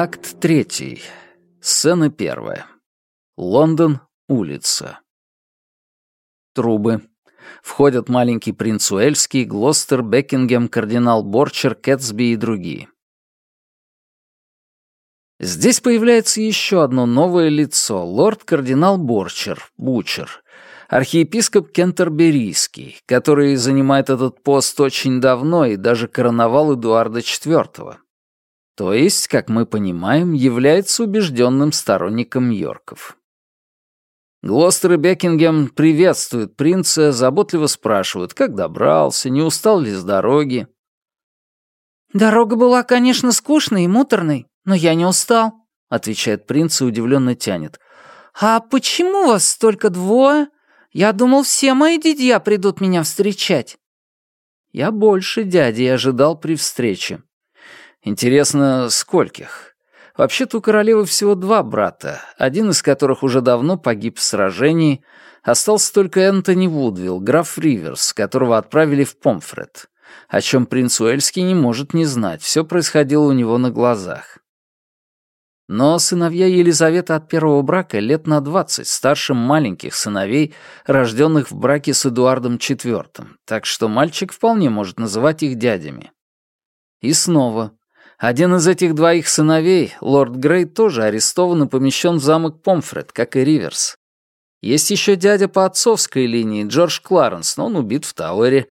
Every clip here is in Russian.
Акт третий. Сцена первая. Лондон, улица. Трубы. Входят маленький принц Уэльский, Глостер, Бекингем, кардинал Борчер, Кэтсби и другие. Здесь появляется еще одно новое лицо — лорд-кардинал Борчер, Бучер, архиепископ Кентерберийский, который занимает этот пост очень давно и даже короновал Эдуарда IV. То есть, как мы понимаем, является убежденным сторонником Йорков. Глостер и Бекингем приветствуют принца, заботливо спрашивают, как добрался, не устал ли с дороги. «Дорога была, конечно, скучной и муторной, но я не устал», — отвечает принц и удивленно тянет. «А почему вас только двое? Я думал, все мои дядья придут меня встречать». Я больше дяди ожидал при встрече. Интересно, скольких? Вообще-то у королевы всего два брата, один из которых уже давно погиб в сражении. Остался только Энтони Вудвилл, граф Риверс, которого отправили в Помфред. О чем принц Уэльский не может не знать, все происходило у него на глазах. Но сыновья Елизаветы от первого брака лет на двадцать старше маленьких сыновей, рожденных в браке с Эдуардом IV, так что мальчик вполне может называть их дядями. И снова, один из этих двоих сыновей, лорд Грей, тоже арестован и помещен в замок Помфред, как и Риверс. Есть еще дядя по отцовской линии, Джордж Кларенс, но он убит в Тауэре.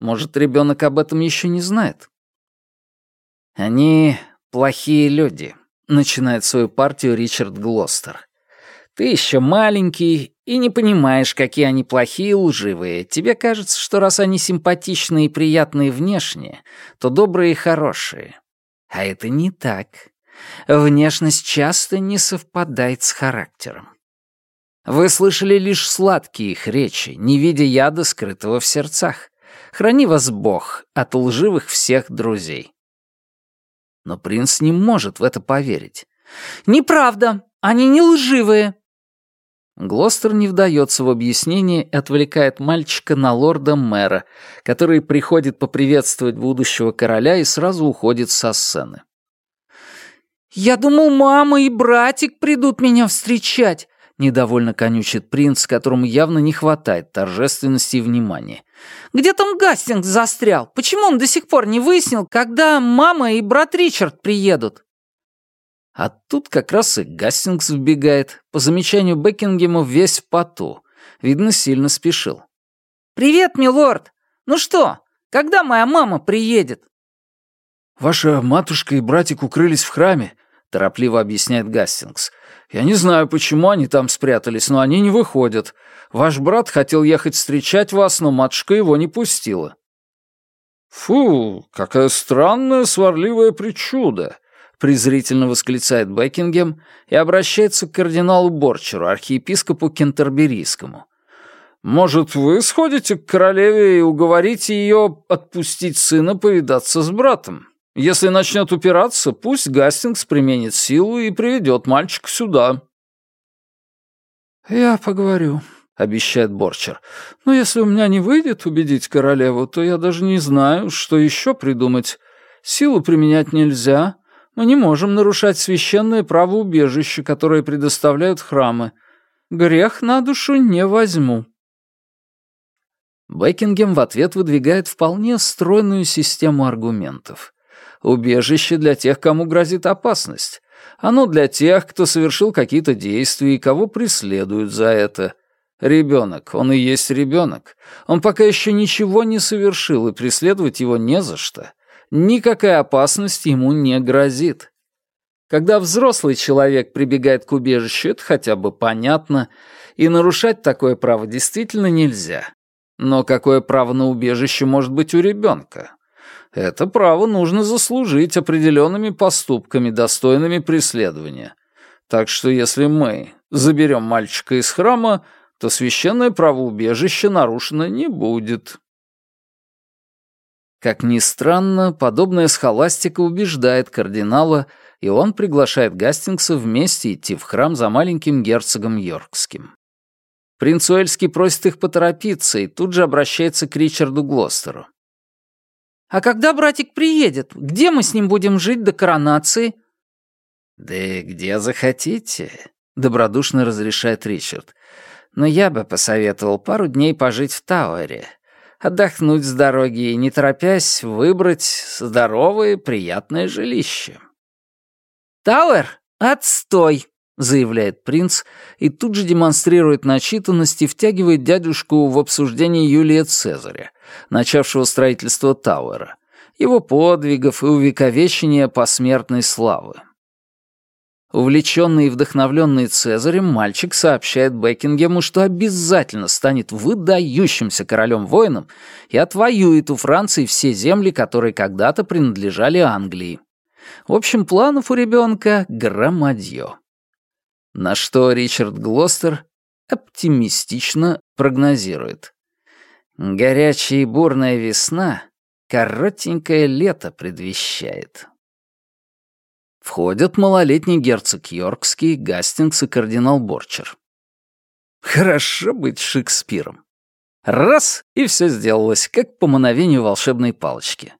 Может, ребенок об этом еще не знает? Они плохие люди, начинает свою партию Ричард Глостер. «Ты еще маленький и не понимаешь, какие они плохие и лживые. Тебе кажется, что раз они симпатичные и приятные внешне, то добрые и хорошие. А это не так. Внешность часто не совпадает с характером. Вы слышали лишь сладкие их речи, не видя яда, скрытого в сердцах. Храни вас Бог от лживых всех друзей. Но принц не может в это поверить. «Неправда! Они не лживые!» Глостер не вдается в объяснение и отвлекает мальчика на лорда-мэра, который приходит поприветствовать будущего короля и сразу уходит со сцены. «Я думал, мама и братик придут меня встречать», — недовольно конючит принц, которому явно не хватает торжественности и внимания. Где там Гастингс застрял? Почему он до сих пор не выяснил, когда мама и брат Ричард приедут?» А тут как раз и Гастингс вбегает. По замечанию Бекингема весь в поту. Видно, сильно спешил. «Привет, милорд! Ну что, когда моя мама приедет?» «Ваша матушка и братик укрылись в храме», — торопливо объясняет Гастингс. «Я не знаю, почему они там спрятались, но они не выходят. Ваш брат хотел ехать встречать вас, но матушка его не пустила». «Фу, какая странная сварливая причуда», — презрительно восклицает Бекингем и обращается к кардиналу Борчеру, архиепископу Кентерберийскому. «Может, вы сходите к королеве и уговорите ее отпустить сына повидаться с братом? Если начнет упираться, пусть Гастингс применит силу и приведет мальчика сюда». «Я поговорю», — обещает Борчер. «Но если у меня не выйдет убедить королеву, то я даже не знаю, что еще придумать. Силу применять нельзя. Мы не можем нарушать священное право убежища, которое предоставляют храмы. Грех на душу не возьму». Бекингем в ответ выдвигает вполне стройную систему аргументов. Убежище для тех, кому грозит опасность. Оно для тех, кто совершил какие-то действия и кого преследуют за это. Ребенок, он и есть ребенок. Он пока еще ничего не совершил, и преследовать его не за что. Никакая опасность ему не грозит. Когда взрослый человек прибегает к убежищу, это хотя бы понятно, и нарушать такое право действительно нельзя. Но какое право на убежище может быть у ребенка? Это право нужно заслужить определенными поступками, достойными преследования. Так что если мы заберем мальчика из храма, то священное право убежища нарушено не будет. Как ни странно, подобная схоластика убеждает кардинала, и он приглашает Гастингса вместе идти в храм за маленьким герцогом Йоркским. Принц Уэльский просит их поторопиться и тут же обращается к Ричарду Глостеру. «А когда братик приедет, где мы с ним будем жить до коронации?» «Да где захотите», — добродушно разрешает Ричард. «Но я бы посоветовал пару дней пожить в Тауэре, отдохнуть с дороги и, не торопясь, выбрать здоровое, приятное жилище». «Тауэр? Отстой!» — заявляет принц и тут же демонстрирует начитанность и втягивает дядюшку в обсуждение Юлия Цезаря, начавшего строительство Тауэра, его подвигов и увековечения посмертной славы. Увлеченный и вдохновленный Цезарем, мальчик сообщает Бекингему, что обязательно станет выдающимся королем-воином и отвоюет у Франции все земли, которые когда-то принадлежали Англии. В общем, планов у ребенка громадье. На что Ричард Глостер оптимистично прогнозирует. Горячая и бурная весна коротенькое лето предвещает. Входят малолетний герцог Йоркский, Гастингс и кардинал Борчер. Хорошо быть Шекспиром. Раз — и все сделалось, как по мановению волшебной палочки.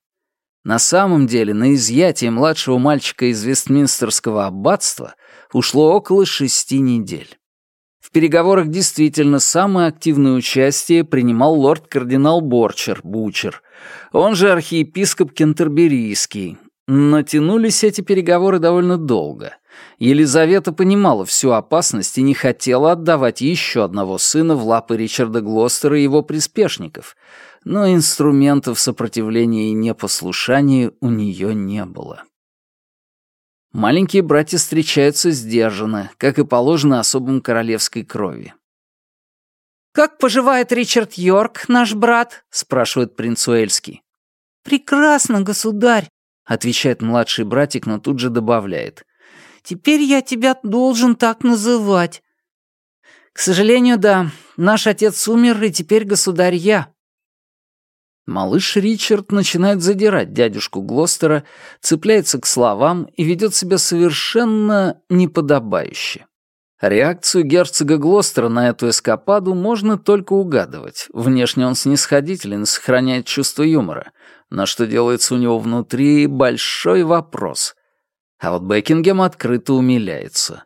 На самом деле на изъятие младшего мальчика из Вестминстерского аббатства ушло около шести недель. В переговорах действительно самое активное участие принимал лорд-кардинал Борчер, Бучер, он же архиепископ Кентерберийский. Но тянулись эти переговоры довольно долго. Елизавета понимала всю опасность и не хотела отдавать еще одного сына в лапы Ричарда Глостера и его приспешников — но инструментов сопротивления и непослушания у нее не было. Маленькие братья встречаются сдержанно, как и положено особым королевской крови. «Как поживает Ричард Йорк, наш брат?» — спрашивает принц Уэльский. «Прекрасно, государь», — отвечает младший братик, но тут же добавляет. «Теперь я тебя должен так называть». «К сожалению, да. Наш отец умер, и теперь государь я. Малыш Ричард начинает задирать дядюшку Глостера, цепляется к словам и ведет себя совершенно неподобающе. Реакцию герцога Глостера на эту эскападу можно только угадывать. Внешне он снисходителен, сохраняет чувство юмора. Но что делается у него внутри — большой вопрос. А вот Бекингем открыто умиляется.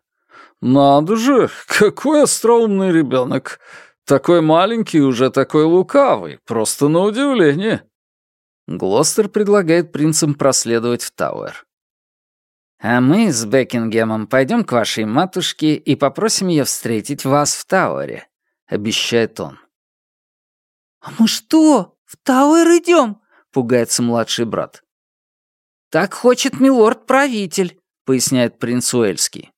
«Надо же, какой остроумный ребенок! Такой маленький уже такой лукавый, просто на удивление». Глостер предлагает принцам проследовать в Тауэр. «А мы с Бекингемом пойдем к вашей матушке и попросим ее встретить вас в Тауэре», — обещает он. «А мы что, в Тауэр идем?» — пугается младший брат. «Так хочет милорд-правитель», — поясняет принц Уэльский.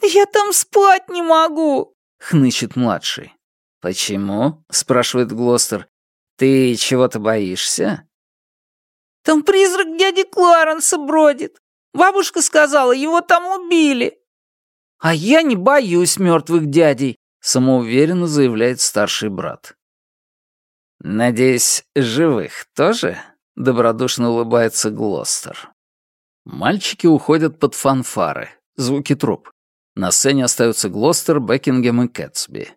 «Я там спать не могу», — хнычет младший. «Почему?» — спрашивает Глостер. «Ты чего-то боишься?» «Там призрак дяди Кларенса бродит. Бабушка сказала, его там убили». «А я не боюсь мертвых дядей», — самоуверенно заявляет старший брат. «Надеюсь, живых тоже?» — добродушно улыбается Глостер. Мальчики уходят под фанфары, звуки труп. На сцене остаются Глостер, Бекингем и Кэтсби.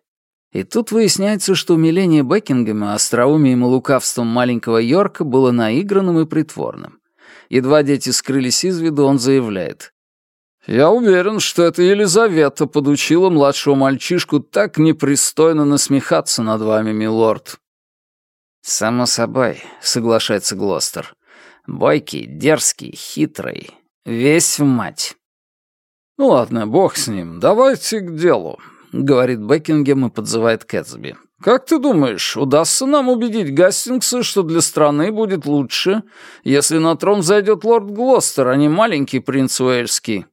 И тут выясняется, что умиление Бекингема остроумием и лукавством маленького Йорка было наигранным и притворным. Едва дети скрылись из виду, он заявляет. «Я уверен, что это Елизавета подучила младшего мальчишку так непристойно насмехаться над вами, милорд». «Само собой», — соглашается Глостер. «Бойкий, дерзкий, хитрый, весь в мать». «Ну ладно, бог с ним, давайте к делу. — говорит Бекингем и подзывает Кэтсби. «Как ты думаешь, удастся нам убедить Гастингса, что для страны будет лучше, если на трон зайдет лорд Глостер, а не маленький принц Уэльский?»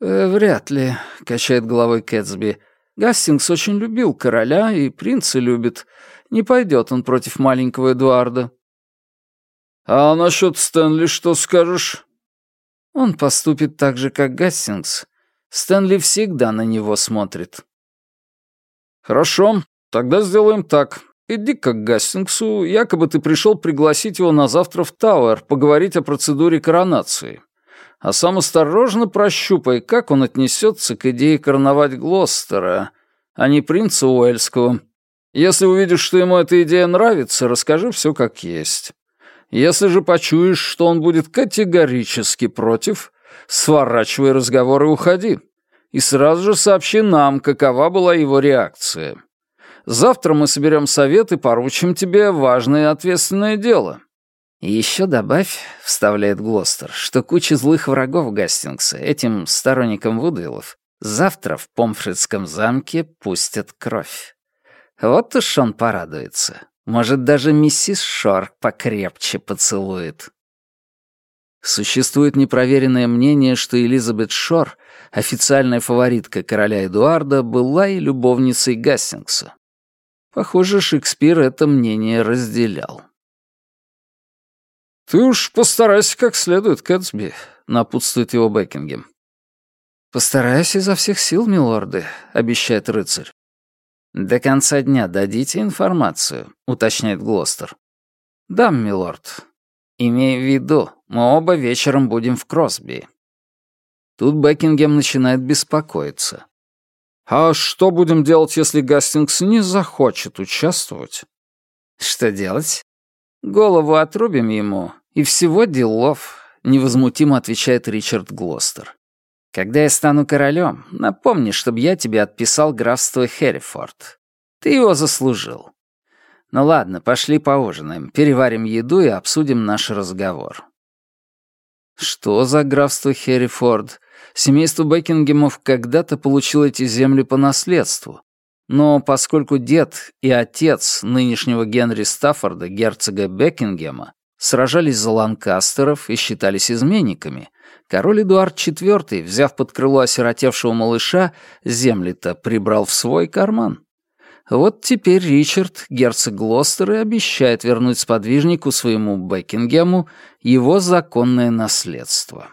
э, «Вряд ли», — качает головой Кэтсби. «Гастингс очень любил короля и принца любит. Не пойдет он против маленького Эдуарда». «А насчет Стэнли что скажешь?» «Он поступит так же, как Гастингс. Стэнли всегда на него смотрит». «Хорошо, тогда сделаем так. Иди к Гастингсу, якобы ты пришел пригласить его на завтра в Тауэр, поговорить о процедуре коронации. А сам осторожно прощупай, как он отнесется к идее короновать Глостера, а не принца Уэльского. Если увидишь, что ему эта идея нравится, расскажи все как есть. Если же почуешь, что он будет категорически против, Сворачивай разговор и уходи. И сразу же сообщи нам, какова была его реакция. Завтра мы соберем совет и поручим тебе важное и ответственное дело». «И еще добавь», — вставляет Глостер, «что куча злых врагов Гастингса, этим сторонникам Вудвиллов, завтра в Помфридском замке пустят кровь. Вот уж он порадуется. Может, даже миссис Шорк покрепче поцелует». Существует непроверенное мнение, что Элизабет Шор, официальная фаворитка короля Эдуарда, была и любовницей Гастингса. Похоже, Шекспир это мнение разделял. «Ты уж постарайся как следует, Кэтсби», — напутствует его Бекингем. «Постараюсь изо всех сил, милорды», — обещает рыцарь. «До конца дня дадите информацию», — уточняет Глостер. «Дам, милорд. Имея в виду, мы оба вечером будем в Кросби». Тут Бекингем начинает беспокоиться. «А что будем делать, если Гастингс не захочет участвовать?» «Что делать? Голову отрубим ему, и всего делов», — невозмутимо отвечает Ричард Глостер. «Когда я стану королем, напомни, чтобы я тебе отписал графство Херрифорд. Ты его заслужил. Ну ладно, пошли поужинаем, переварим еду и обсудим наш разговор». Что за графство Херрифорд? Семейство Бекингемов когда-то получило эти земли по наследству. Но поскольку дед и отец нынешнего Генри Стаффорда, герцога Бекингема, сражались за Ланкастеров и считались изменниками, король Эдуард IV, взяв под крыло осиротевшего малыша, земли-то прибрал в свой карман. Вот теперь Ричард, герцог Глостер, и обещает вернуть сподвижнику своему Бекингему его законное наследство.